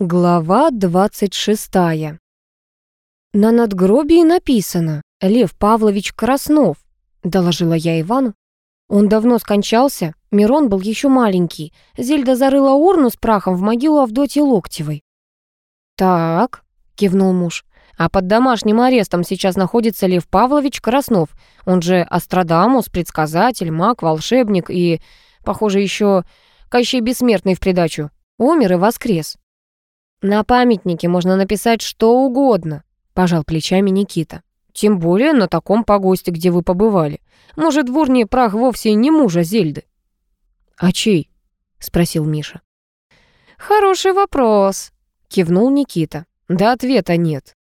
Глава 26. «На надгробии написано «Лев Павлович Краснов», — доложила я Ивану. Он давно скончался, Мирон был еще маленький. Зельда зарыла урну с прахом в могилу Авдотьи Локтевой. «Так», — кивнул муж, «а под домашним арестом сейчас находится Лев Павлович Краснов. Он же Астрадамус, предсказатель, маг, волшебник и, похоже, еще Кощей Бессмертный в придачу. Умер и воскрес». «На памятнике можно написать что угодно», — пожал плечами Никита. «Тем более на таком погосте, где вы побывали. Может, в прах вовсе не мужа Зельды?» «А чей?» — спросил Миша. «Хороший вопрос», — кивнул Никита. «Да ответа нет».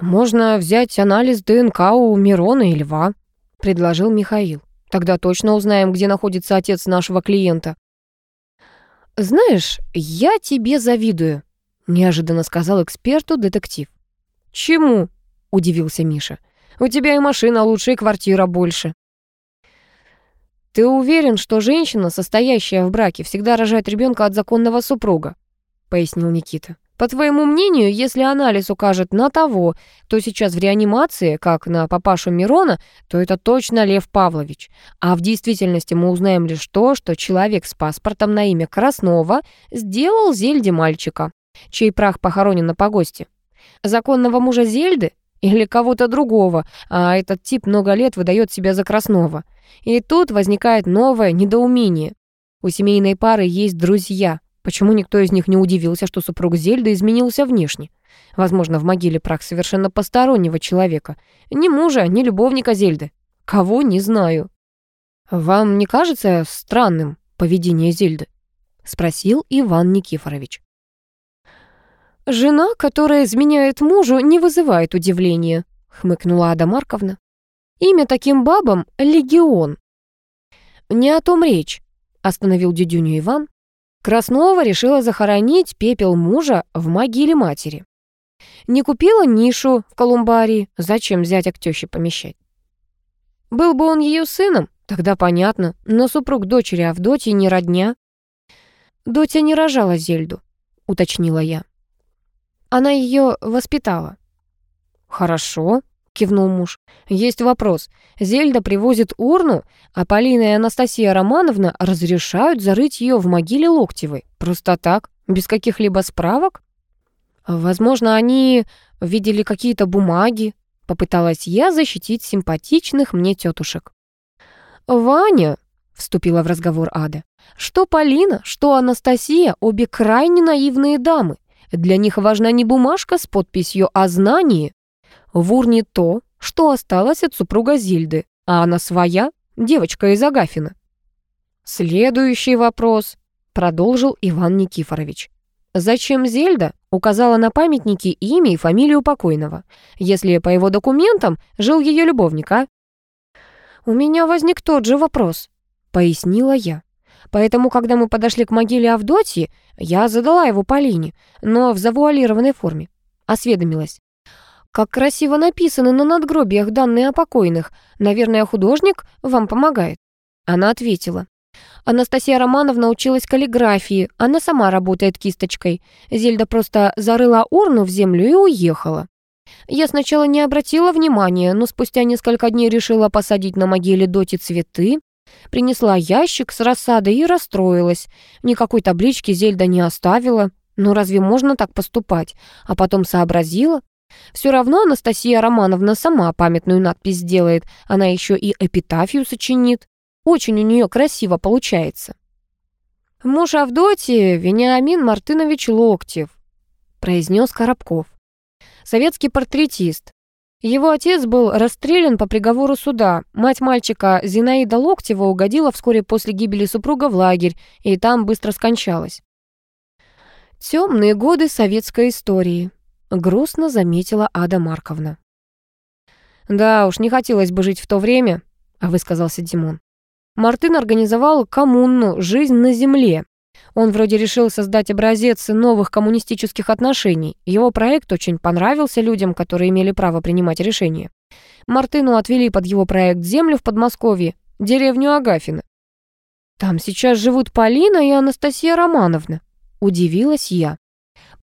«Можно взять анализ ДНК у Мирона и Льва», — предложил Михаил. «Тогда точно узнаем, где находится отец нашего клиента». «Знаешь, я тебе завидую», неожиданно сказал эксперту детектив. «Чему?» — удивился Миша. «У тебя и машина лучше, и квартира больше». «Ты уверен, что женщина, состоящая в браке, всегда рожает ребенка от законного супруга?» — пояснил Никита. «По твоему мнению, если анализ укажет на того, кто сейчас в реанимации, как на папашу Мирона, то это точно Лев Павлович. А в действительности мы узнаем лишь то, что человек с паспортом на имя Краснова сделал Зельде мальчика чей прах похоронен на погосте. Законного мужа Зельды или кого-то другого, а этот тип много лет выдает себя за Краснова. И тут возникает новое недоумение. У семейной пары есть друзья. Почему никто из них не удивился, что супруг Зельды изменился внешне? Возможно, в могиле прах совершенно постороннего человека. Ни мужа, ни любовника Зельды. Кого, не знаю. «Вам не кажется странным поведение Зельды?» — спросил Иван Никифорович. «Жена, которая изменяет мужу, не вызывает удивления», — хмыкнула Ада Марковна. «Имя таким бабам — Легион». «Не о том речь», — остановил дядюню Иван. Краснова решила захоронить пепел мужа в могиле матери. Не купила нишу в колумбарии, зачем взять к тёще помещать? Был бы он ее сыном, тогда понятно, но супруг дочери Авдотьи не родня. «Дотя не рожала Зельду», — уточнила я. Она ее воспитала». «Хорошо», — кивнул муж. «Есть вопрос. Зельда привозит урну, а Полина и Анастасия Романовна разрешают зарыть ее в могиле Локтевой. Просто так, без каких-либо справок?» «Возможно, они видели какие-то бумаги», — попыталась я защитить симпатичных мне тетушек. «Ваня», — вступила в разговор Ада, «что Полина, что Анастасия, обе крайне наивные дамы. Для них важна не бумажка с подписью, а знание. В урне то, что осталось от супруга Зильды, а она своя, девочка из Агафина. Следующий вопрос, продолжил Иван Никифорович. Зачем Зельда указала на памятнике имя и фамилию покойного, если по его документам жил ее любовник, а? У меня возник тот же вопрос, пояснила я. Поэтому, когда мы подошли к могиле Авдотьи, я задала его Полине, но в завуалированной форме. Осведомилась. «Как красиво написаны на надгробиях данные о покойных. Наверное, художник вам помогает». Она ответила. Анастасия Романовна училась каллиграфии, она сама работает кисточкой. Зельда просто зарыла урну в землю и уехала. Я сначала не обратила внимания, но спустя несколько дней решила посадить на могиле Доти цветы, Принесла ящик с рассадой и расстроилась. Никакой таблички Зельда не оставила. Но ну, разве можно так поступать? А потом сообразила. Все равно Анастасия Романовна сама памятную надпись сделает. Она еще и эпитафию сочинит. Очень у нее красиво получается. «Муж Авдотьи Вениамин Мартынович Локтев», произнес Коробков. Советский портретист, его отец был расстрелян по приговору суда. Мать мальчика Зинаида Локтева угодила вскоре после гибели супруга в лагерь и там быстро скончалась. «Темные годы советской истории», — грустно заметила Ада Марковна. «Да уж, не хотелось бы жить в то время», — высказался Димон. Мартын организовал коммуну «Жизнь на земле». Он вроде решил создать образец новых коммунистических отношений. Его проект очень понравился людям, которые имели право принимать решения. Мартыну отвели под его проект землю в Подмосковье, деревню Агафина. «Там сейчас живут Полина и Анастасия Романовна», — удивилась я.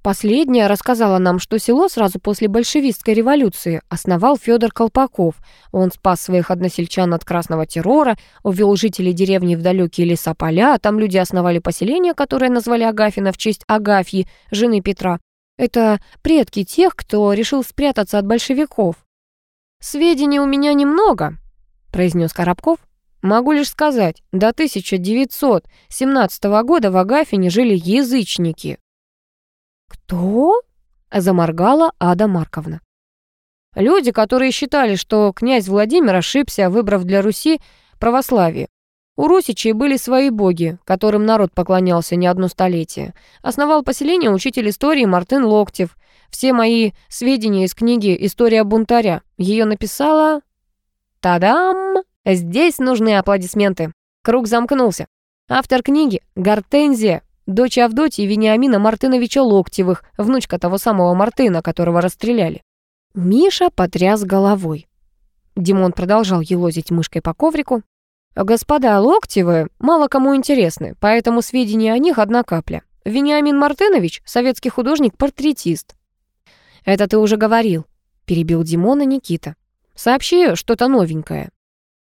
Последняя рассказала нам, что село сразу после большевистской революции основал Федор Колпаков. Он спас своих односельчан от красного террора, увел жителей деревни в далекие леса поля, там люди основали поселение, которое назвали Агафино в честь Агафьи, жены Петра. Это предки тех, кто решил спрятаться от большевиков. «Сведений у меня немного», — произнес Коробков. «Могу лишь сказать, до 1917 года в Агафине жили язычники». «Кто?» — заморгала Ада Марковна. Люди, которые считали, что князь Владимир ошибся, выбрав для Руси православие. У русичей были свои боги, которым народ поклонялся не одно столетие. Основал поселение учитель истории Мартын Локтев. Все мои сведения из книги «История бунтаря». Ее написала... Тадам! Здесь нужны аплодисменты. Круг замкнулся. Автор книги — Гортензия, дочь Авдотьи Вениамина Мартыновича Локтевых, внучка того самого Мартына, которого расстреляли. Миша потряс головой. Димон продолжал елозить мышкой по коврику. «Господа Локтевы мало кому интересны, поэтому сведения о них одна капля. Вениамин Мартынович — советский художник-портретист». «Это ты уже говорил», — перебил Димона Никита. «Сообщи что-то новенькое».